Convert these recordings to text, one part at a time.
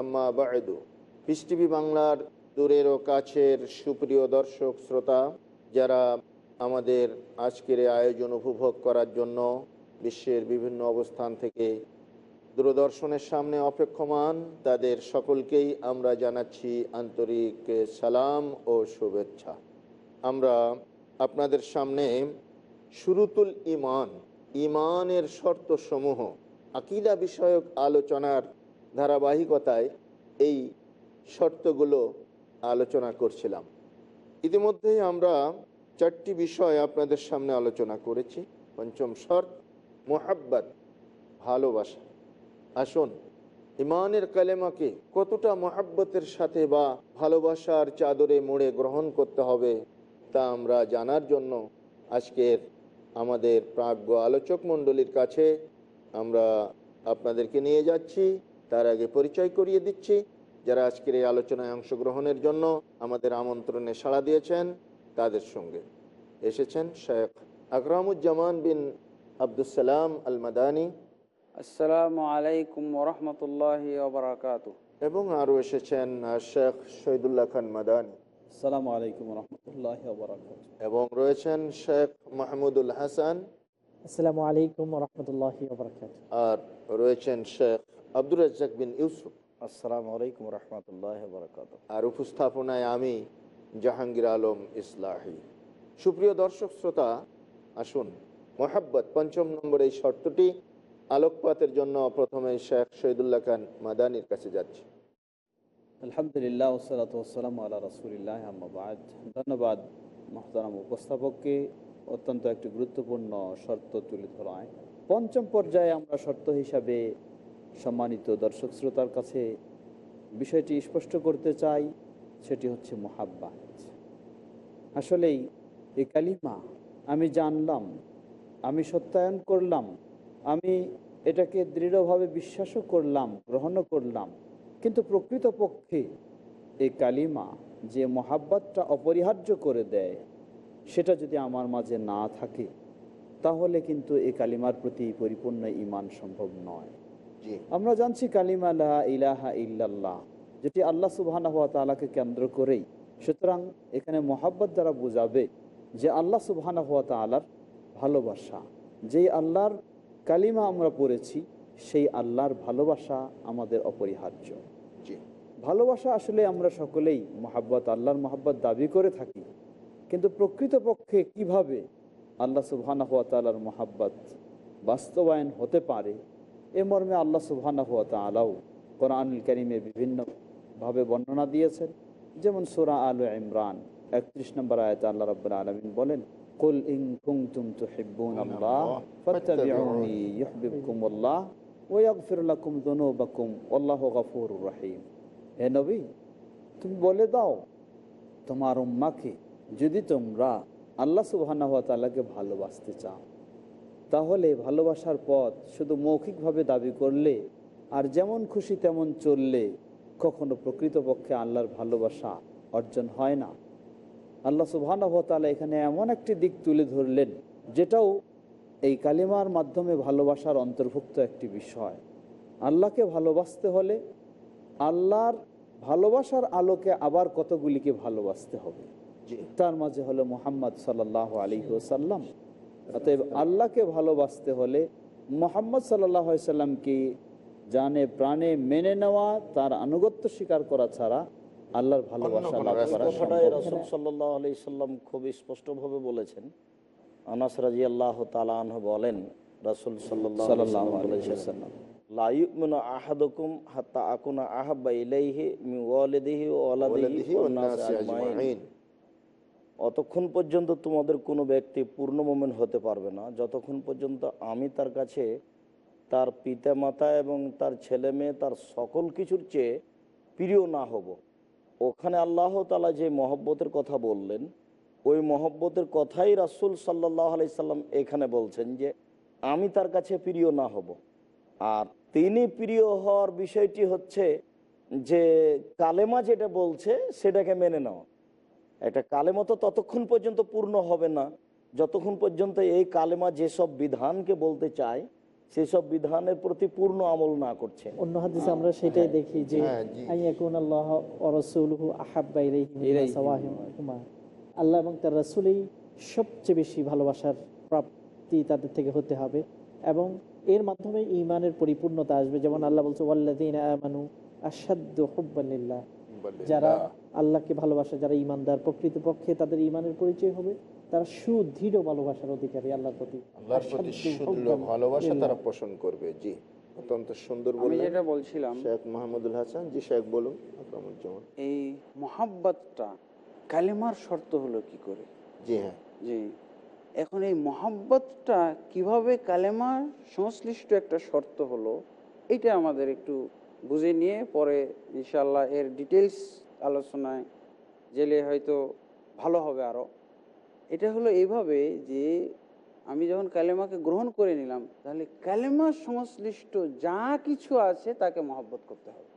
আম্মা বায়দু piece TV বাংলার দূরের ও কাছের সুপ্রিয় দর্শক, শ্রোতা, যারা আমাদের আজকের আয়োজন উপভোগ করার জন্য বিশ্বের বিভিন্ন অবস্থান থেকে দূরদর্শনের সামনে অপেক্ষমান, তাদের সকলকেই আমরা জানাচ্ছি আন্তরিক সালাম ও শুভেচ্ছা। আমরা আপনাদের সামনে শুরুতুল ইমান, ইমানের শর্তসমূহ, আকিদা বিষয়ক আলোচনার ধারাবাহিকতায় এই শর্তগুলো আলোচনা করছিলাম। ইতিমধ্যেই আমরা চারটি বিষয় আপনাদের সামনে আলোচনা করেছি। পঞ্চম শর্ত, মোহাব্বত, ভালোবাসা। আসুন, ইমানের কালেমাকে কতটা মহাব্বতের সাথে বা ভালোবাসার চাদরে মোড়ে গ্রহণ করতে হবে তা আমরা জানার জন্য আজকের আমাদের প্রাজ্ঞ আলোচক মণ্ডলীর কাছে আমরা আপনাদেরকে নিয়ে যাচ্ছি। তার আগে পরিচয় করিয়ে দিচ্ছি। যারা আজকের এই আলোচনায় অংশগ্রহণের জন্য আমাদের আমন্ত্রণে সাড়া দিয়েছেন তাদের সঙ্গে এসেছেন শেখ আকরামুজ্জামান বিন আবদুসালাম আল মাদানি আসসালামু আলাইকুম ওরহমতুল্লাহ ওবরাকাত এবং আরও এসেছেন শেখ শহীদুল্লাহ খান মাদানী। আসসালামু আলাইকুম রহমতুল্লাহ ওবরাকাত এবং রয়েছেন শেখ মাহমুদুল হাসান। আসসালামু আলাইকুম রহমতুল্লাহ ওবরাকাত আর রয়েছেন শেখ আব্দুর রাজ্জাক বিন ইউসুফ। আসসালামু আলাইকুম রহমতুল্লাহ ওবরাকাত আর উপস্থাপনায় আমি জাহাঙ্গীর আলম ইসলাহি। সুপ্রিয় দর্শক শ্রোতা আসুন মোহাব্বত পঞ্চম নম্বর এই শর্তটি আলোকপাতের জন্য প্রথমে শেখ শহীদুল্লাহ খান মাদানির কাছে যাচ্ছি। আলহামদুলিল্লাহ ওসালাত ওসালাম আল্লাহ রসুলিল্লাহ আহমাবাদ ধন্যবাদ মহতারাম উপস্থাপককে অত্যন্ত একটি গুরুত্বপূর্ণ শর্ত তুলে ধরায়। পঞ্চম পর্যায়ে আমরা শর্ত হিসাবে সম্মানিত দর্শক শ্রোতার কাছে বিষয়টি স্পষ্ট করতে চাই, সেটি হচ্ছে মোহাব্বাত। আসলেই এই কালিমা আমি জানলাম, আমি সত্যায়ন করলাম, আমি এটাকে দৃঢ়ভাবে বিশ্বাসও করলাম, গ্রহণও করলাম। কিন্তু প্রকৃতপক্ষে এই কালিমা যে মহাব্বাতটা অপরিহার্য করে দেয়, সেটা যদি আমার মাঝে না থাকে, তাহলে কিন্তু এই কালিমার প্রতি পরিপূর্ণ ইমান সম্ভব নয়। আমরা জানছি কালিমা লা ইলাহা ইল্লাল্লাহ যেটি আল্লাহ সুবহানাহু ওয়া তাআলাকে কেন্দ্র করেই। সুতরাং এখানে মোহাব্বত দ্বারা বোঝাবে যে আল্লাহ সুবহানাহু ওয়া তাআলার ভালোবাসা যেই আল্লাহর কালিমা আমরা পড়েছি সেই আল্লাহর ভালোবাসা আমাদের অপরিহার্য। জি। ভালোবাসা আসলে আমরা সকলেই মহাব্বত আল্লাহর মহাব্বত দাবি করে থাকি। কিন্তু প্রকৃতপক্ষে কীভাবে আল্লাহ সুবহানা হাত তালার মহাব্বত বাস্তবায়ন হতে পারে এ মর্মে আল্লাহ সুবহানা হাত তালাও কোরআনুল করিমে বিভিন্নভাবে বর্ণনা দিয়েছেন। যেমন সোরা আলু ইমরান, একত্রিশ নম্বর আয়তে আল্লাহ রব্বুল আলমিন বলেন, কুল ইন কুনতুম তুহিব্বুন আল্লাহ, ফাত্তাবিউনি ইউহিব্বুকুমুল্লাহ ওয়া ইয়াগফির লাকুম যুনুবাকুম আল্লাহু হে নবী, তুমি বলে দাও, তোমার উম্মাকে যদি তোমরা আল্লাহ সুবহানাহু ওয়া তাআলাকে ভালোবাসতে চাও তাহলে ভালোবাসার পথ শুধু মৌখিকভাবে দাবি করলে আর যেমন খুশি তেমন চললে কখনো প্রকৃতপক্ষে আল্লাহর ভালোবাসা অর্জন হয় না। আল্লাহ সুবহানাহু ওয়া এখানে এমন একটি দিক তুলে ধরলেন যেটাও এই কালিমার মাধ্যমে ভালোবাসার অন্তর্ভুক্ত একটি বিষয়। আল্লাহকে ভালোবাসতে হলে আল্লাহর ভালোবাসার আলোকে আবার কতগুলিকে ভালোবাসতে হবে? তার মাঝে হলো মোহাম্মদ সাল্লাহ আলী ওসাল্লাম অতএব আল্লাহকে ভালোবাসতে হলে মোহাম্মদ সাল্লাহ সাল্লামকে জানে প্রাণে মেনে নেওয়া তার আনুগত্য স্বীকার করা ছাড়া আল্লাহর ভালোবাসা লাভ করা সম্ভব সাল্লাহ আলি সাল্লাম খুব স্পষ্টভাবে বলেছেন আনাস রাজি আল্লাহ তালাহ বলেন রাসুল ওয়াসাল্লাম। লাইমিন আহাদুকুম হাত্তা আকুনা আহাব্বা ইলাইহি মিন ওয়ালিদিহি ওয়ান নাসি আজমাইন। অতক্ষণ পর্যন্ত তোমাদের কোনো ব্যক্তি পূর্ণ মোমেন হতে পারবে না। যতক্ষণ পর্যন্ত আমি তার কাছে তার পিতা মাতা এবং তার ছেলে মেয়ে, তার সকল কিছুর চেয়ে প্রিয় না হব। ওখানে আল্লাহ তালা যে মহব্বতের কথা বললেন, ওই মহব্বতের কথাই রাসুল সাল্লাহ আলি সাল্লাম এখানে বলছেন যে, আমি তার কাছে প্রিয় না হব। আর তিনি প্রিয় হওয়ার বিষয়টি হচ্ছে যে, কালেমা যেটা বলছে, সেটাকে মেনে নেওয়া একটা কালেমা তো ততক্ষণ পর্যন্ত পূর্ণ হবে না। যতক্ষণ পর্যন্ত এই কালেমা যেসব বিধানকে বলতে চায় সেসব বিধানের প্রতি পূর্ণ আমল না করছে। অন্য হাদিসে আমরা সেটাই দেখি যে হ্যাঁ, আল্লাহ ওয়া রাসূলুহু আহাব্বা ইলাইহি মিম্মা সাওয়াহিমা আল্লাহ এবং তার রাসূলই সবচেয়ে বেশি ভালোবাসার প্রাপ্তি তাদের থেকে হতে হবে এবং এর মাধ্যমে ঈমানের পরিপূর্ণতা আসবে। যেমন আল্লাহ বলছে ওয়াল্লাযীনা আমানু আশাদ্দু হুব্বান লিল্লাহ। যারা আল্লাহকে ভালোবাসে যারা ইমানদার প্রকৃতপক্ষে তাদের ইমানের পরিচয় হবে। তারা সুদৃঢ় ভালোবাসার অধিকারী আল্লাহর প্রতি। আল্লাহর প্রতি সুদৃঢ় ভালোবাসা তারা পোষণ করবে। জি অত্যন্ত সুন্দর আমি বললেন যেটা বলছিলাম শেখ মাহমুদুল হাসান। জি শেখ বলুন আকরামুজ্জামান এই মহাব্বতটা কালেমার শর্ত হলো কি করে? জি হ্যাঁ। জি এখন এই মহাব্বতটা কীভাবে কালেমার সংশ্লিষ্ট একটা শর্ত হলো এটা আমাদের একটু বুঝে নিয়ে পরে ইনশাল্লাহ এর ডিটেলস আলোচনায় জেলে হয়তো ভালো হবে আরও এটা হলো এইভাবে যে আমি যখন কালেমাকে গ্রহণ করে নিলাম তাহলে কালেমার সংশ্লিষ্ট যা কিছু আছে তাকে মহব্বত করতে হবে।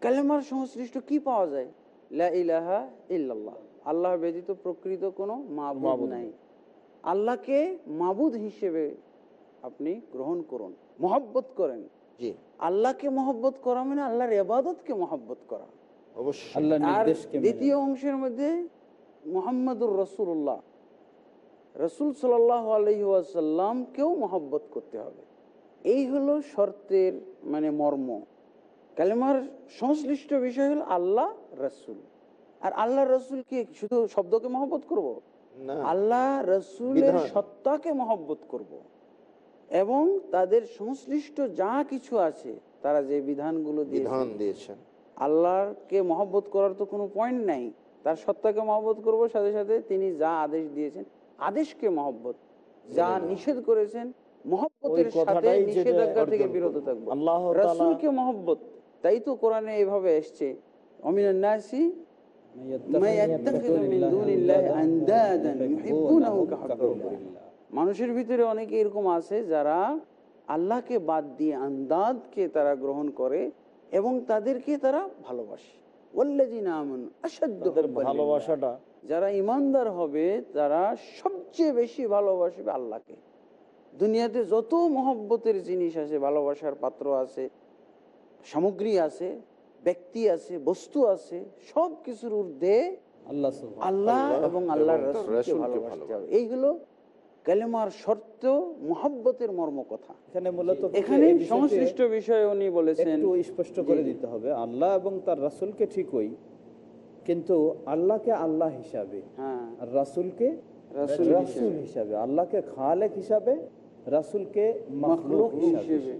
কালেমার সংশ্লিষ্ট কি পাওয়া যায়? লা ইলাহা ইল্লাল্লাহ। আল্লাহ ব্যতীত প্রকৃত কোনো মাবুদ নাই। আল্লাহকে মাবুদ হিসেবে আপনি গ্রহণ করুন মহব্বত করেন। জি। আল্লাহকে মহব্বত করা মানে আল্লাহর এবাদতকে মহব্বত করা। দ্বিতীয় অংশের মধ্যে মোহাম্মদুর রসুল্লাহ রসুল সাল্লাহ মহব্বত করতে হবে। এই হলো শর্তের মানে মর্ম। কালেমার সংশ্লিষ্ট বিষয় হলো আল্লাহ রসুল। আর আল্লাহ রসুলকে শুধু শব্দকে মহব্বত করব। আল্লাহ রসুলের। সত্তাকে মহব্বত করব। এবং তাদের সংশ্লিষ্ট যা কিছু আছে তারা যে বিধানগুলো বিধান দিয়েছেন আল্লাহকে মহব্বত করার তো কোনো পয়েন্ট নাই। তার সত্তাকে মহব্বত করব সাথে সাথে তিনি যা আদেশ দিয়েছেন আদেশকে মহব্বত যা নিষেধ করেছেন মহব্বতের সাথে নিষেধাজ্ঞা থেকে বিরত থাকব। রসুলকে মহব্বত তাই তো কোরআনে এইভাবে এসছে অমিনান নাসি মা ইয়াত্তাখিযু মিন দুনিল্লাহি আনদাদান ইউহিব্বুনাহু কাহুব্বিল্লাহ। মানুষের ভিতরে অনেকে এরকম আছে যারা আল্লাহকে বাদ দিয়ে আন্দাদকে তারা গ্রহণ করে এবং তাদেরকে তারা ভালোবাসে। ভালোবাসাটা যারা ইমানদার হবে তারা সবচেয়ে বেশি ভালোবাসবে আল্লাহকে। দুনিয়াতে যত মহব্বতের জিনিস আছে ভালোবাসার পাত্র আছে সামগ্রী আছে ব্যক্তি আছে বস্তু আছে সব কিছুর ঊর্ধ্বে আল্লাহ আল্লাহ আল্লাহ এবং আল্লাহর রাসূলকে ভালোবাসতে হবে। এই হলো কালেমার শর্ত মহাব্বতের মর্ম কথা। এখানে মূলত এখানে সংশ্লিষ্ট বিষয় উনি বলেছেন একটু স্পষ্ট করে দিতে হবে আল্লাহ এবং তার রাসূলকে ঠিকই কিন্তু আল্লাহকে আল্লাহ হিসাবে হ্যাঁ। আর রাসূলকে রাসূল হিসাবে। আল্লাহকে খালেক হিসাবে রাসূলকে মখলুক হিসাবে।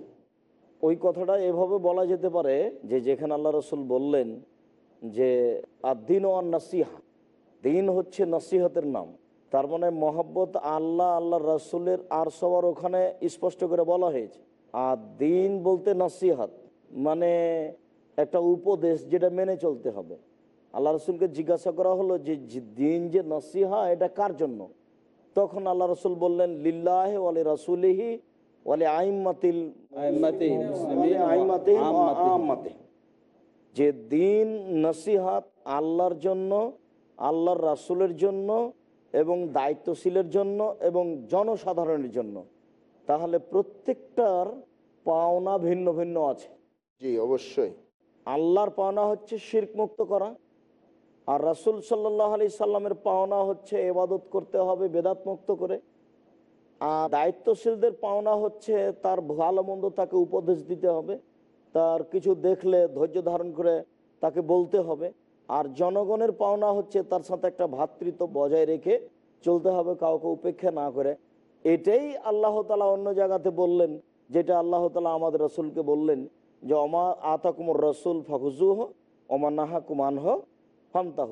ওই কথাটা এভাবে বলা যেতে পারে যে যেখানে আল্লাহ রসুল বললেন যে আদিন ও আর নাসিহা দিন হচ্ছে নসিহতের নাম। তার মানে মহব্বত আল্লাহ আল্লাহ রসুলের আর সবার ওখানে স্পষ্ট করে বলা হয়েছে। আর দিন বলতে নসিহাত মানে একটা উপদেশ যেটা মেনে চলতে হবে। আল্লাহ রসুলকে জিজ্ঞাসা করা হলো যে দিন যে নসিহা, এটা কার জন্য? তখন আল্লাহ রসুল বললেন, লিল্লাহ ওয়ালি রসুলিহি ওয়ালি আইমাতিল। যে দিন নসিহাত আল্লাহর জন্য, আল্লাহর রাসূলের জন্য এবং দায়িত্বশীলের জন্য এবং জনসাধারণের জন্য। তাহলে প্রত্যেকটার পাওনা ভিন্ন ভিন্ন আছে। জি অবশ্যই। আল্লাহর পাওনা হচ্ছে শির্ক মুক্ত করা আর রাসুল সাল্লাহ আলি সাল্লামের পাওনা হচ্ছে এবাদত করতে হবে বেদাত মুক্ত করে। আর দায়িত্বশীলদের পাওনা হচ্ছে তার ভালো মন্দ তাকে উপদেশ দিতে হবে তার কিছু দেখলে ধৈর্য ধারণ করে তাকে বলতে হবে। আর জনগণের পাওনা হচ্ছে তার সাথে একটা ভ্রাতৃত্ব বজায় রেখে চলতে হবে কাউকে উপেক্ষা না করে। এটাই আল্লাহ তালা অন্য জায়গাতে বললেন, যেটা আল্লাহ তালা আমাদের রসুলকে বললেন যে অমা আতাকুমর রসুল ফখজুহ অমা নাহা কুমান হ ফান্তাহ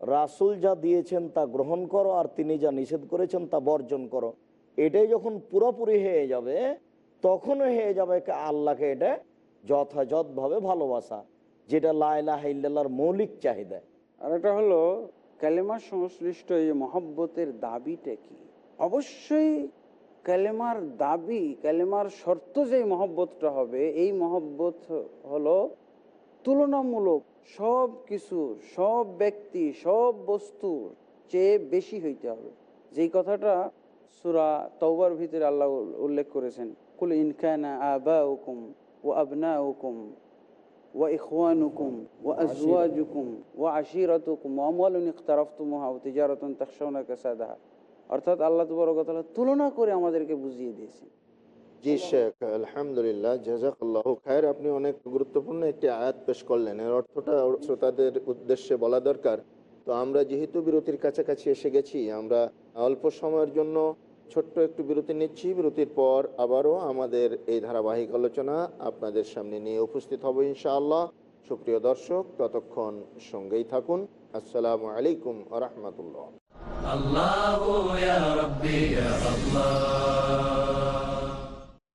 রাসুল যা দিয়েছেন তা গ্রহণ করো আর তিনি যা নিষেধ করেছেন তা বর্জন করো। এটাই যখন পুরোপুরি হয়ে যাবে তখন হয়ে যাবে আল্লাহকে এটা যথাযথভাবে ভালোবাসা। যেটা লাইলা হাইল্লার মৌলিক চাহিদা। আর এটা হলো কালেমার সংশ্লিষ্ট এই মহব্বতের দাবিটা কি? অবশ্যই কালেমার দাবি, কালেমার শর্ত যে মহব্বতটা হবে, এই মহব্বত হলো তুলনামূলক সব কিছু, সব ব্যক্তি, সব বস্তুর চেয়ে বেশি হইতে হবে। যেই কথাটা সুরা তওবার ভিতরে আল্লাহ উল্লেখ করেছেন, কুল ইনকানা আবা হুকুম ও আবনা হুকুম وإخوانكم وأزواجكم وعشيرتكم وأموال اقترفتموها وتجارة تخشون كسادها অর্থাৎ আল্লাহ তবরকতলা তুলনা করে আমাদেরকে বুঝিয়ে দিয়েছেন জি শেখ আলহামদুলিল্লাহ জাজাকাল্লাহ খায়ের আপনি অনেক গুরুত্বপূর্ণ একটি আয়াত পেশ করলেন এর অর্থটা শ্রোতাদের উদ্দেশ্যে বলা দরকার তো আমরা যেহেতু বিরতির কাছাকাছি এসে গেছি আমরা অল্প সময়ের জন্য ছোট্ট একটু বিরতি নিচ্ছি বিরতির পর আবারও আমাদের এই ধারাবাহিক আলোচনা আপনাদের সামনে নিয়ে উপস্থিত হব ইনশাআল্লাহ সুপ্রিয় দর্শক ততক্ষণ সঙ্গেই থাকুন আসসালামু আলাইকুম আ রহমতুল্লাহ الله يا ربي يا الله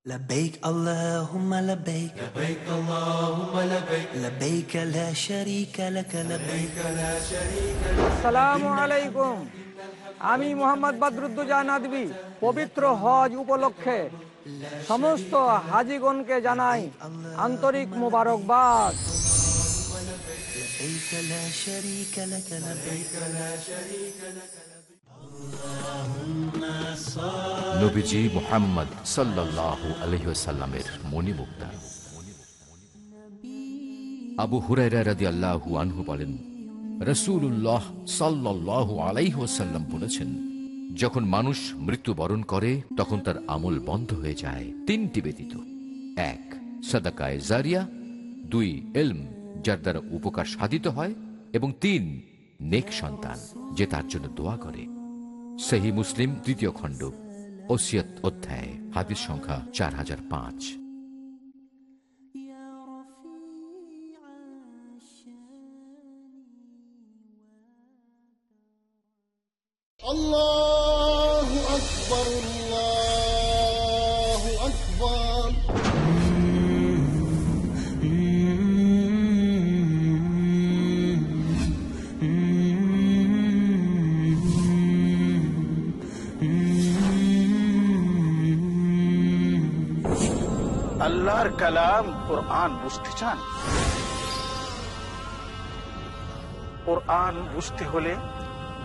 لبيك اللهم لبيك لبيك اللهم لبيك لبيك لا شريك لك لبيك لا شريك আসসালামু আলাইকুম আমি মোহাম্মদ বদরুদ্দোজা নাদবি পবিত্র হজ উপলক্ষে সমস্ত হাজিগণকে জানাই আন্তরিক মুবারকবাদ। মোহাম্মদ আবু হুরাই রাজি আল্লাহু আনহু বলেন রসুল্লাহ সাল্লাহ আলাইহাল্লাম বলেছেন, যখন মানুষ মৃত্যুবরণ করে, তখন তার আমল বন্ধ হয়ে যায়। তিনটি ব্যতীত। এক, সাদাকায় জারিয়া। দুই, এলম, যার দ্বারা উপকার সাধিত হয়। এবং তিন, নেক সন্তান, যে তার জন্য দোয়া করে। সেহী মুসলিম, তৃতীয় খণ্ড, ওসিয়ত অধ্যায়, হাদিস সংখ্যা চার হাজার পাঁচ। আল্লাহু আকবার আল্লাহু আকবার আল্লাহর কালাম কোরআন বুঝতে চান? কোরআন বুঝতে হলে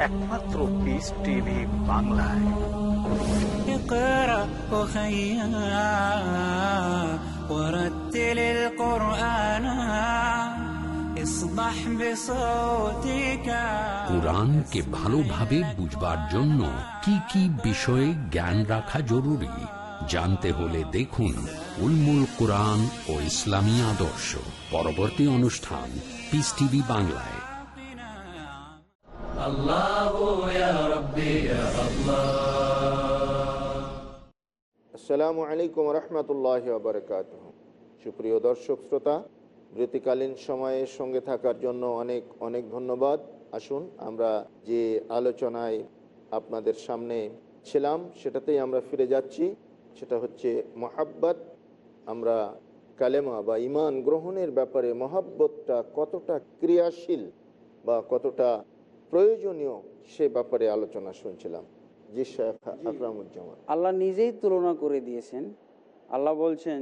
একমাত্র পিস টিভি বাংলায় اقرأ أخيا ورتل القرآن اصبح بصوتك কোরআনকে ভালোভাবে বুঝবার জন্য কি কি বিষয়ে জ্ঞান রাখা জরুরি জানতে হলে দেখুন উলমুল কোরআন ও ইসলামী আদর্শ পরবর্তী অনুষ্ঠান পিস টিভি বাংলায় আসসালামু আলাইকুম রহমতুল্লাহ বারকাত সুপ্রিয় দর্শক, শ্রোতা বিরতিকালীন সময়ে সঙ্গে থাকার জন্য অনেক অনেক ধন্যবাদ। আসুন, আমরা যে আলোচনায় আপনাদের সামনে ছিলাম, সেটাতেই আমরা ফিরে যাচ্ছি। সেটা হচ্ছে মহাব্বত। আমরা কালেমা বা ইমান গ্রহণের ব্যাপারে মহাব্বতটা কতটা ক্রিয়াশীল বা কতটা প্রয়োজনীয় সে ব্যাপারে আলোচনা শুনছিলাম। জি শেখ আকরামুজ্জামান। আল্লাহ নিজেই তুলনা করে দিয়েছেন। আল্লাহ বলছেন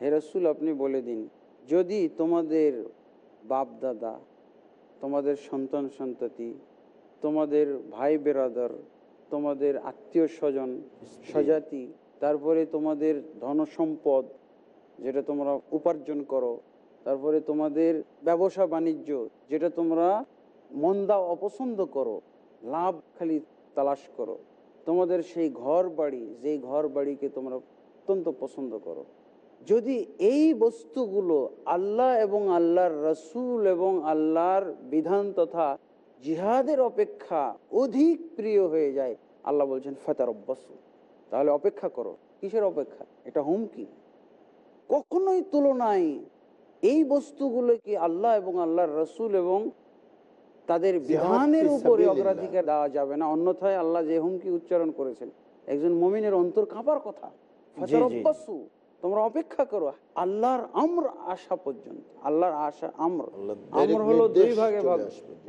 হে রসুল আপনি বলে দিন যদি তোমাদের বাপ দাদা তোমাদের সন্তান সন্ততি তোমাদের ভাই বেরাদর তোমাদের আত্মীয় স্বজন স্বজাতি তারপরে তোমাদের ধনসম্পদ যেটা তোমরা উপার্জন করো তারপরে তোমাদের ব্যবসা বাণিজ্য যেটা তোমরা মন্দা অপছন্দ করো, লাভ খালি তালাশ করো। তোমাদের সেই ঘর বাড়ি, যেই ঘর বাড়িকে তোমরা অত্যন্ত পছন্দ করো। যদি এই বস্তুগুলো আল্লাহ এবং আল্লাহর রসুল এবং আল্লাহর বিধান তথা জিহাদের অপেক্ষা অধিক প্রিয় হয়ে যায়, আল্লাহ বলছেন ফেতার অভ্যাসু তাহলে অপেক্ষা করো। কিসের অপেক্ষা? এটা হুমকি। কখনোই তুলনায় এই বস্তুগুলো কি আল্লাহ এবং আল্লাহর রসুল এবং তাদের বিধানের উপরে অগ্রাধিকার দেওয়া যাবে না। অন্যথায় আল্লাহ যে হুমকি উচ্চারণ করেছেন একজন মমিনের অন্তর কাঁপার কথা। তোমরা অপেক্ষা করো। আল্লাহর আমর আসা পর্যন্ত। আল্লাহর আশা আমর। আমর হলো দুই ভাগে ভাগ।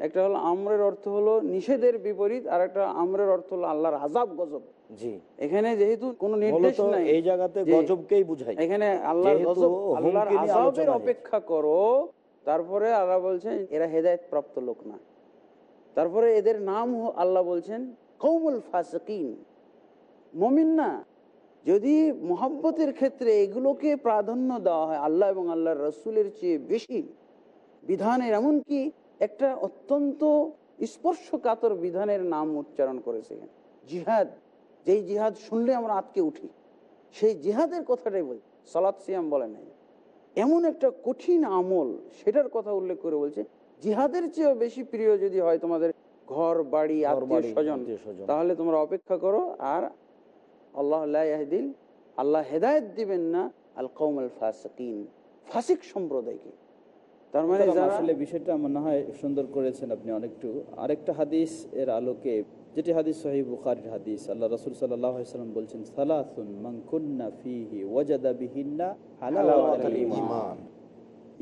একটা হলো আমরের অর্থ হলো নিষেধের বিপরীত আর একটা আমরের অর্থ হলো আল্লাহর আজাব গজব। জি। এখানে যেহেতু কোনো নির্দেশ নাই এই জায়গাতে গজবকেই বুঝায় এখানে আল্লাহর গজব আল্লাহর আজাবের অপেক্ষা করো তারপরে আল্লাহ বলছেন এরা হেদায়েত প্রাপ্ত লোক না। তারপরে এদের নাম আল্লাহ বলছেন কৌমুল ফাসকিন। মমিন না। যদি মোহাব্বতের ক্ষেত্রে এগুলোকে প্রাধান্য দেওয়া হয়, আল্লাহ এবং আল্লাহর রসুলের চেয়ে বেশি, বিধানের এমনকি একটা অত্যন্ত স্পর্শকাতর বিধানের নাম উচ্চারণ করেছে। জিহাদ, যেই জিহাদ শুনলে আমরা আটকে উঠি, সেই জিহাদের কথাটাই বলি সালাদ সিয়াম বলে নাই। এমন একটা কঠিন আমল, সেটার কথা উল্লেখ করে বলছে জিহাদের চেয়েও বেশি প্রিয় যদি হয় তোমাদের ঘর বাড়ি আত্মীয় স্বজন তাহলে তোমরা অপেক্ষা করো আর আল্লাহ দিল আল্লাহ হেদায়ত দিবেন না আল কৌম আল ফাসিন ফাসিক সম্প্রদায়কে। তার মানে আসলে বিষয়টা মনে হয় সুন্দর করেছেন আপনি অনেকটু। আরেকটা হাদিস এর আলোকে যেটি হাদিস সহি বুখারির হাদিস আল্লাহ রসুল সাল্লাম বলছেন সালাসুন মাংকুন্না ফিহি ওয়াজাদা বিহিন্না ঈমান।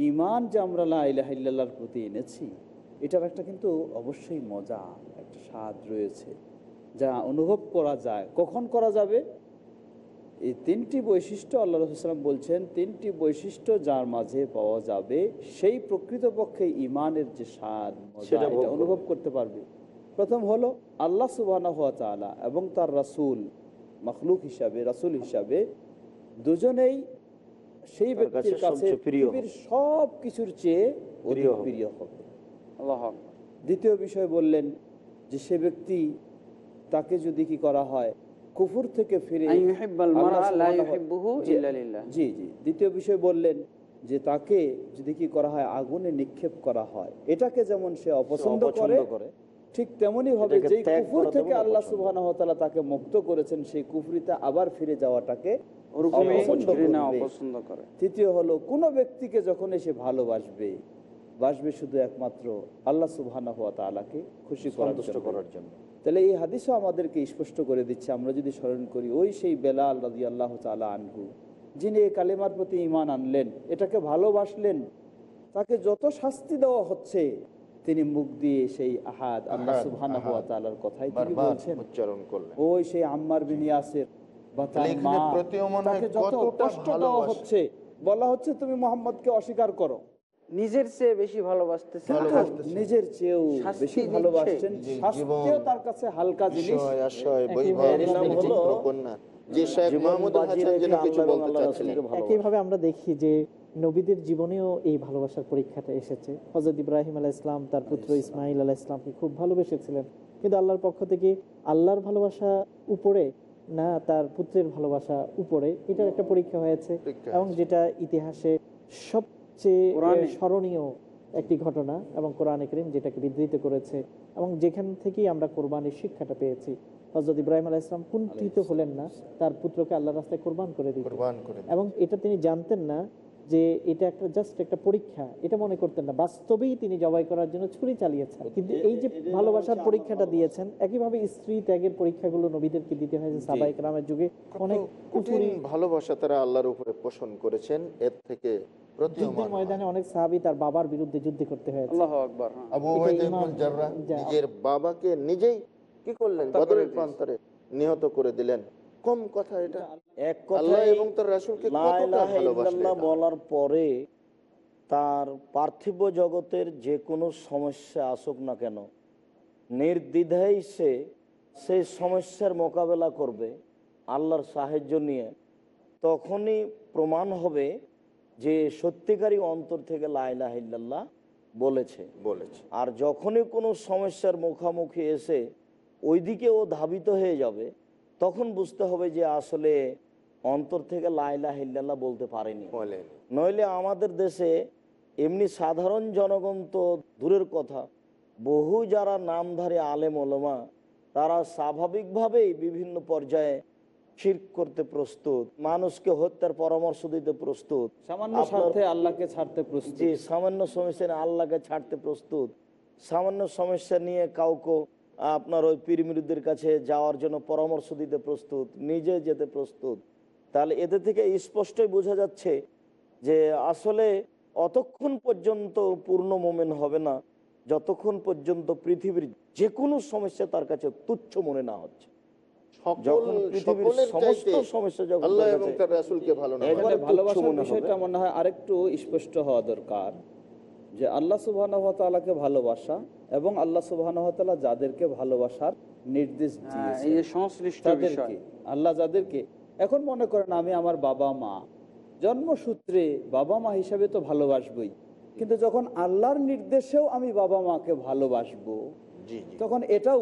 ইমান যে আমরা লা ইলাহা ইল্লাল্লাহর প্রতি এনেছি এটার একটা কিন্তু অবশ্যই মজা একটা স্বাদ রয়েছে যা অনুভব করা যায়। কখন করা যাবে? এই তিনটি বৈশিষ্ট্য আল্লাহ রসুলাম বলছেন তিনটি বৈশিষ্ট্য যার মাঝে পাওয়া যাবে সেই প্রকৃতপক্ষে ইমানের যে স্বাদ সেটা অনুভব করতে পারবে। প্রথম হলো আল্লাহ সুবাহ এবং তার রাসূল মখলুক হিসাবে রাসূল হিসাবে দুজনেই সেই ব্যক্তির কাছে হবে। পৃথিবীর সব কিছুর চেয়ে প্রিয় অধিক হবে। প্রিয় হবে। দ্বিতীয় বিষয় বললেন যে সে ব্যক্তি তাকে যদি কি করা হয় কুফুর থেকে ফিরে জি, জি। দ্বিতীয় বিষয় বললেন যে তাকে যদি কি করা হয় আগুনে নিক্ষেপ করা হয় এটাকে যেমন সে অপছন্দ করে করে ঠিক তেমনি ভাবে যে কুফুর থেকে আল্লাহ তাআলা তাকে মুক্ত করেছেন সেই কুফরিতে আবার ফিরে যাওয়াটাকে ওরকমই ঘৃণা অপছন্দ করে তৃতীয় হলো কোন ব্যক্তিকে যখন এসে ভালোবাসবে বাসবে শুধু একমাত্র আল্লাহ সুবহানাহু ওয়া তাআলাকে খুশি করার সন্তুষ্ট জন্য। করার জন্য। তাহলে এই হাদিসও আমাদেরকে স্পষ্ট করে দিচ্ছে আমরা যদি স্মরণ করি ওই সেই বেলাল রাজি আল্লাহ তালা আনহু যিনি এই কালেমার প্রতি ইমান আনলেন এটাকে ভালোবাসলেন তাকে যত শাস্তি দেওয়া হচ্ছে তিনি মুখ দিয়ে সেই আহাদ আল্লাহ ওয়া কথাই তিনি বলছেন। উচ্চারণ করলেন। ওই সেই আম্মার বিন হচ্ছে বলা হচ্ছে তুমি মোহাম্মদকে অস্বীকার করো। নিজের চেয়ে বেশি ভালোবাসতেছে। নিজের চেয়েও বেশি ভালোবাসছেন শাস্তিও তার কাছে হালকা জিনিস। একইভাবে আমরা দেখি যে নবীদের জীবনেও এই ভালোবাসার পরীক্ষাটা এসেছে। হজরত ইব্রাহিম আলাহ ইসলাম তার পুত্র ইসমাইল আলাহ ইসলামকে খুব ভালোবেসেছিলেন। কিন্তু আল্লাহর পক্ষ থেকে আল্লাহর ভালোবাসা উপরে না তার পুত্রের ভালোবাসা উপরে এটার একটা পরীক্ষা হয়েছে এবং যেটা ইতিহাসে সবচেয়ে স্মরণীয় একটি ঘটনা এবং কোরআনে করিম যেটাকে বিধৃত করেছে এবং যেখান থেকেই আমরা কোরবানির শিক্ষাটা পেয়েছি। হজরত ইব্রাহিম আলাহ ইসলাম কুণ্ঠিত হলেন না তার পুত্রকে আল্লাহ রাস্তায় কোরবান করে দিতেন দিলেন। এবং এটা তিনি জানতেন না যে এটা একটা জাস্ট একটা পরীক্ষা এটা মনে করতেন না। বাস্তবেই তিনি জবাই করার জন্য ছুরি চালিয়েছেন। কিন্তু এই যে ভালোবাসার পরীক্ষাটা দিয়েছেন একইভাবে স্ত্রী ত্যাগের পরীক্ষাগুলো নবীদেরকে দিতে হয়েছে সাবাই রামের যুগে। অনেক কঠিন ভালোবাসা তারা আল্লাহর উপরে পোষণ করেছেন এর থেকে যুদ্ধের ময়দানে অনেক সাহাবি তার বাবার বিরুদ্ধে যুদ্ধ করতে হয়েছে। আল্লাহ আকবর আবু এটা ওবায়দা ইমাম ইবনুল জাররাহ যা- নিজের বাবাকে নিজেই কি করলেন? বদরের প্রান্তরে নিহত করে দিলেন। কম কথা এটা। এক আল্লাহ এবং তার রাসূলকে কতটা বলার পরে তার পার্থিব জগতের যে কোনো সমস্যা আসুক না কেন নির্দ্বিধায় সে সেই সমস্যার মোকাবেলা করবে আল্লাহর সাহায্য নিয়ে। তখনই প্রমাণ হবে যে সত্যিকারী অন্তর থেকে লাইলাহ ইল্লাল্লাহ বলেছে। বলেছে। আর যখনই কোনো সমস্যার মুখামুখি এসে ওইদিকে ও ধাবিত হয়ে যাবে তখন বুঝতে হবে যে আসলে অন্তর থেকে লাইলা হিল্লাল্লাহ বলতে পারেনি। নইলে আমাদের দেশে এমনি সাধারণ জনগণ তো দূরের কথা। বহু যারা নামধারী আলেম ওলমা তারা স্বাভাবিকভাবেই বিভিন্ন পর্যায়ে শির্ক করতে প্রস্তুত মানুষকে হত্যার পরামর্শ দিতে প্রস্তুত। সামান্য স্বার্থে আল্লাহকে ছাড়তে প্রস্তুত। জি সামান্য সমস্যা নিয়ে আল্লাহকে ছাড়তে প্রস্তুত। সামান্য সমস্যা নিয়ে কাউকে আপনার ওই পীরমিরুদের কাছে যাওয়ার জন্য পরামর্শ দিতে প্রস্তুত নিজে যেতে প্রস্তুত তাহলে এতে থেকে স্পষ্টই বোঝা যাচ্ছে যে আসলে অতক্ষণ পর্যন্ত পূর্ণ মোমেন হবে না যতক্ষণ পর্যন্ত পৃথিবীর যে কোনো সমস্যা তার কাছে তুচ্ছ মনে না হচ্ছে। আরেকটু স্পষ্ট হওয়া দরকার। যে আল্লাহ সুবাহ তাআলাকে ভালোবাসা এবং আল্লাহ সুবাহ যাদেরকে ভালোবাসার নির্দেশ হ্যাঁ, তাদেরকে। আল্লাহ যাদেরকে। এখন মনে করেন আমি আমার বাবা মা। জন্মসূত্রে বাবা মা হিসাবে তো ভালোবাসবই। কিন্তু যখন আল্লাহর নির্দেশেও আমি বাবা মাকে ভালোবাসবো তখন এটাও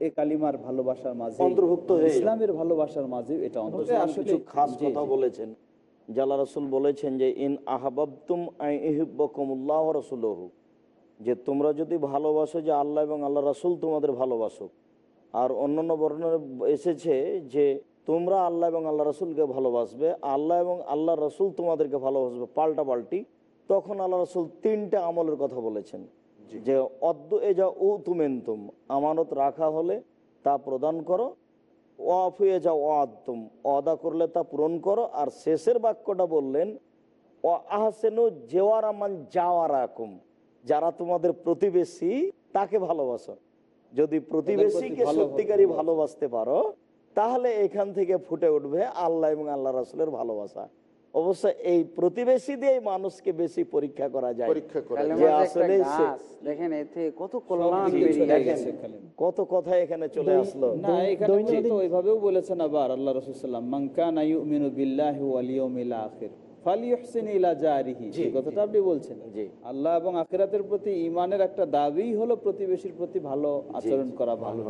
এই কালিমার ভালোবাসার মাঝে অন্তর্ভুক্ত ইসলামের ভালোবাসার মাঝে এটা অন্তর্ভুক্ত আসলে খাস কথা বলেছেন। জাল্লা রসুল বলেছেন যে ইন আহাবাবতুম ইহিব্বকুমুল্লাহ রসুলহু। যে তোমরা যদি ভালোবাসো যে আল্লাহ এবং আল্লাহ রাসুল তোমাদের ভালোবাসো। আর অন্যান্য বর্ণনা এসেছে যে তোমরা আল্লাহ এবং আল্লাহ রসুলকে ভালোবাসবে আল্লাহ এবং আল্লাহ রসুল তোমাদেরকে ভালোবাসবে। পাল্টা পাল্টি। তখন আল্লাহ রসুল তিনটা আমলের কথা বলেছেন। যে অদ্য এ যা ও তুমেন্তুম আমানত রাখা হলে তা প্রদান করো ওয়াফ হয়ে যাও অদম। অদা করলে তা পূরণ করো আর শেষের বাক্যটা বললেন ও আহসেনু জেওয়ারামান যাওয়ারাকুম যারা তোমাদের প্রতিবেশী তাকে ভালোবাসো। যদি প্রতিবেশীকে সত্যিকারই ভালোবাসতে পারো তাহলে এখান থেকে ফুটে উঠবে আল্লাহ এবং আল্লাহ রাসুলের ভালোবাসা। অবশ্য এই প্রতিবেশী দিয়ে মানুষকে বেশি পরীক্ষা করা যায়। দেখেন এতে কত কল্যাণ কত কথা এখানে চলে আসলো। না এখানে তো ওইভাবেও বলেছেন আবার আল্লাহ রসুল্লাম মানকানা ইউমিনু বিল্লাহি ওয়াল ইয়াউমিল আখির। ফালিয়ুহসিন ইলা জারিহি এই কথাটা আপনি বলছেন। আল্লাহ এবং আখিরাতের প্রতি ঈমানের একটা দাবি হলো প্রতিবেশীর প্রতি ভালো আচরণ করা ভালো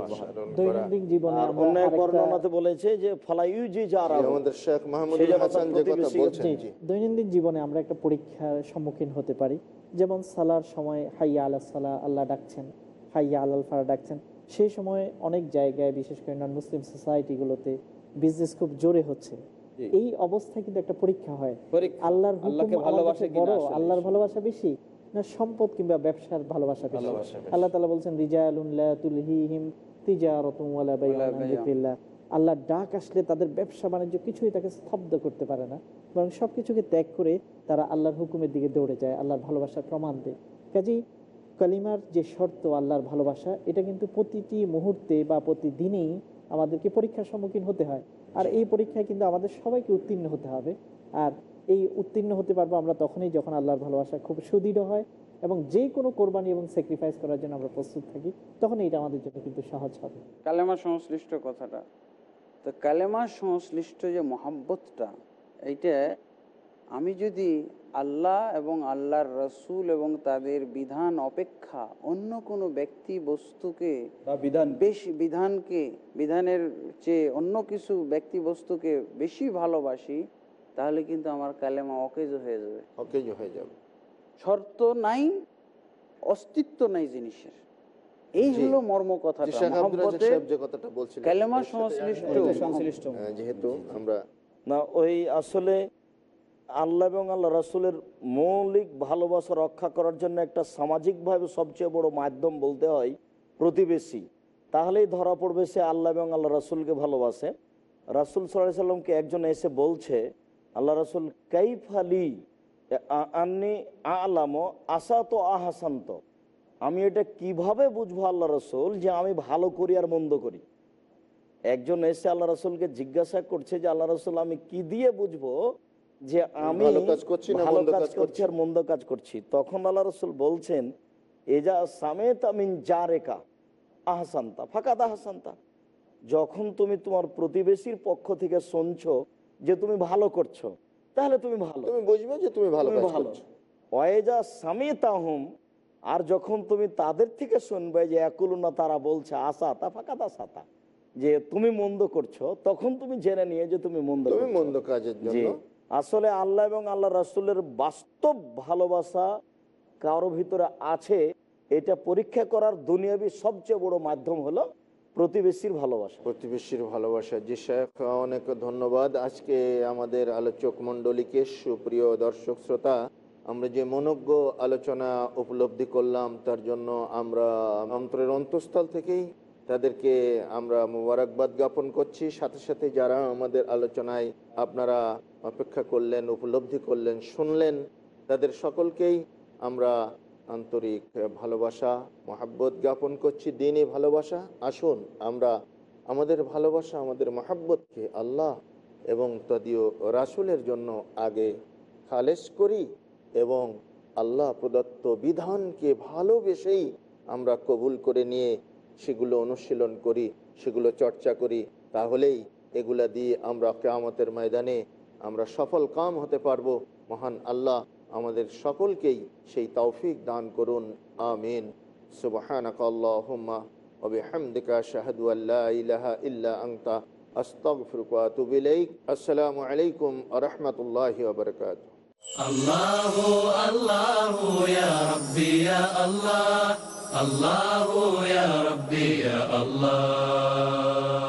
দৈনন্দিন জীবনে আমরা অন্য এক বর্ণনাতে বলেছে যে ফালাইউজি যারা আমাদের শেখ মাহমুদুল হাসান যে কথা বলছেন জি, জি। দৈনন্দিন জীবনে আমরা একটা পরীক্ষার সম্মুখীন হতে পারি। যেমন সালার সময় হাইয়া আল্লাহ সালা আল্লাহ ডাকছেন। হাইয়া আল্লাহ ফারা ডাকছেন। সেই সময় অনেক জায়গায় বিশেষ করে নন মুসলিম সোসাইটিগুলোতে বিজনেস খুব জোরে হচ্ছে। এই অবস্থায় কিন্তু একটা পরীক্ষা হয়। আল্লাহর বড় আল্লাহর ভালোবাসা বেশি না সম্পদ কিংবা ব্যবসার ভালোবাসা বেশি? আল্লাহ তাআলা বলছেন আল্লাহ ডাক আসলে তাদের ব্যবসা বাণিজ্য কিছুই তাকে স্তব্ধ করতে পারে না। বরং সবকিছুকে ত্যাগ করে তারা আল্লাহর হুকুমের দিকে দৌড়ে যায় আল্লাহর ভালোবাসার প্রমাণ দেয়। কাজেই কালিমার যে শর্ত আল্লাহর ভালোবাসা এটা কিন্তু প্রতিটি মুহূর্তে বা প্রতিদিনেই আমাদেরকে পরীক্ষার সম্মুখীন হতে হয়। আর এই পরীক্ষায় কিন্তু আমাদের সবাইকে উত্তীর্ণ হতে হবে। আর এই উত্তীর্ণ হতে পারব আমরা তখনই যখন আল্লাহর ভালোবাসা খুব সুদৃঢ় হয় এবং যে কোনো কোরবানি এবং স্যাক্রিফাইস করার জন্য আমরা প্রস্তুত থাকি তখন এটা আমাদের জন্য কিন্তু সহজ হবে। কালেমা সংশ্লিষ্ট কথাটা। তো কালেমা সংশ্লিষ্ট যে মহাব্বতটা, এইটা আমি যদি আল্লাহ এবং আল্লাহর রসুল এবং তাদের বিধান অপেক্ষা অন্য কোনো ব্যক্তি বস্তুকে বা বিধান। বেশি বিধানকে বিধানের চেয়ে অন্য কিছু ব্যক্তি বস্তুকে বেশি ভালোবাসি তাহলে কিন্তু আমার কালেমা অকেজ হয়ে যাবে। অকেজ হয়ে যাবে। শর্ত নাই অস্তিত্ব নাই জিনিসের। এই হলো মর্ম জি, কথাটা শেখ আব্দুল রাজ্জাক মহব্বতের সাহেব যে কথাটা কালেমা সংশ্লিষ্ট। আমি- সংশ্লিষ্ট। যেহেতু আমরা না ওই আসলে আল্লাহ এবং আল্লাহ রাসুলের মৌলিক ভালোবাসা রক্ষা করার জন্য একটা সামাজিকভাবে সবচেয়ে বড় মাধ্যম বলতে হয় প্রতিবেশী। তাহলেই ধরা পড়বে সে আল্লাহ এবং আল্লাহ রাসুলকে ভালোবাসে। রাসুল সাল্লাহ সাল্লামকে একজন এসে বলছে, আল্লাহ রাসুল কাইফালি আন্নি আলাম আশা তো আহাসান্ত? আমি এটা কীভাবে বুঝব আল্লাহ রসুল যে আমি ভালো করি আর মন্দ করি? একজন এসে আল্লাহ রসুলকে জিজ্ঞাসা করছে যে, আল্লাহ রসুল, আমি কি দিয়ে বুঝব যে আমি ভালো কাজ করছি না ভালো মন্দ কাজ কাজ করছি আর মন্দ কাজ করছি। তখন আল্লাহ রসুল বলছেন এজা সামেত আমিন যা রেখা আহসান্তা ফাঁকাত আহসান্তা। যখন তুমি তোমার প্রতিবেশীর পক্ষ থেকে শুনছো যে তুমি ভালো করছ তাহলে তুমি ভালো। তুমি বুঝবে যে তুমি ভালো ভালো। ওয়েজা সামিতাহুম আর যখন তুমি তাদের থেকে শুনবে যে একুলুনা তারা বলছে আশা তা ফাঁকাতা সাতা যে তুমি মন্দ করছ তখন তুমি জেনে নিয়ে যে তুমি মন্দ তুমি মন্দ কাজের জন্য আসলে আল্লাহ এবং আল্লাহ রাসুলের বাস্তব ভালোবাসা কারও ভিতরে আছে, এটা পরীক্ষা করার দুনিয়াবি সবচেয়ে বড় মাধ্যম হলো প্রতিবেশীর ভালোবাসা। প্রতিবেশীর ভালোবাসা। জি শেখ, অনেক ধন্যবাদ। আজকে আমাদের আলোচক মণ্ডলীকে সুপ্রিয় দর্শক শ্রোতা, আমরা যে মনজ্ঞ আলোচনা উপলব্ধি করলাম, তার জন্য আমরা অন্তরের অন্তঃস্থল থেকেই তাদেরকে আমরা মোবারকবাদ জ্ঞাপন করছি। সাথে সাথে যারা আমাদের আলোচনায় আপনারা অপেক্ষা করলেন, উপলব্ধি করলেন, শুনলেন। তাদের সকলকেই আমরা আন্তরিক ভালোবাসা, মহাব্বত জ্ঞাপন করছি দিনই ভালোবাসা। আসুন, আমরা আমাদের ভালোবাসা, আমাদের মহাব্বতকে আল্লাহ এবং তদীয় রাসুলের জন্য আগে খালেস করি এবং আল্লাহ প্রদত্ত বিধানকে ভালোবেসেই আমরা কবুল করে নিয়ে সেগুলো অনুশীলন করি, সেগুলো চর্চা করি। তাহলেই এগুলা দিয়ে আমরা কেয়ামতের ময়দানে আমরা সফল কাম হতে পারবো মহান আল্লাহ আমাদের সকলকেই সেই তৌফিক দান করুন আমিন সুবহানাক আল্লাহুম্মা ওয়া বিহামদিকা আশহাদু আল্লা ইলাহা ইল্লা আনতা আস্তাগফিরুকা ওয়া আতুবু ইলাইক আসসালামু আলাইকুম ওয়া রাহমাতুল্লাহি ওয়া বারাকাতুহু الله الله يا ربي يا الله الله يا ربي يا الله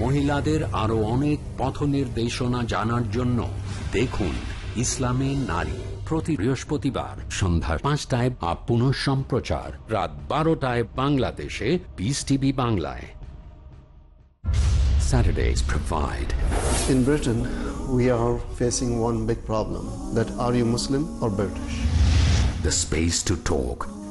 মহিলাদের আরও অনেক পথ নির্দেশনা জানার জন্য দেখুন ইসলামে নারী প্রতি বৃহস্পতিবার সন্ধ্যা পাঁচটায় আপ পুনঃ সম্প্রচার রাত বারোটায় বাংলাদেশে পিস টিভি বাংলায় Saturdays provide In Britain, we are facing one big problem that are you Muslim or British? the space to talk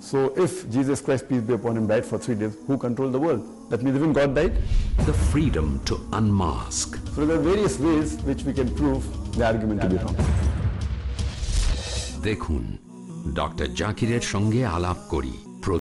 so if Jesus Christ, peace be upon him, died for three days, who controlled the world? That means even God died? the freedom to unmask So there are various ways which we can prove the argument to be wrong. দেখুন doctor জাকিরের সঙ্গে আলাপ করি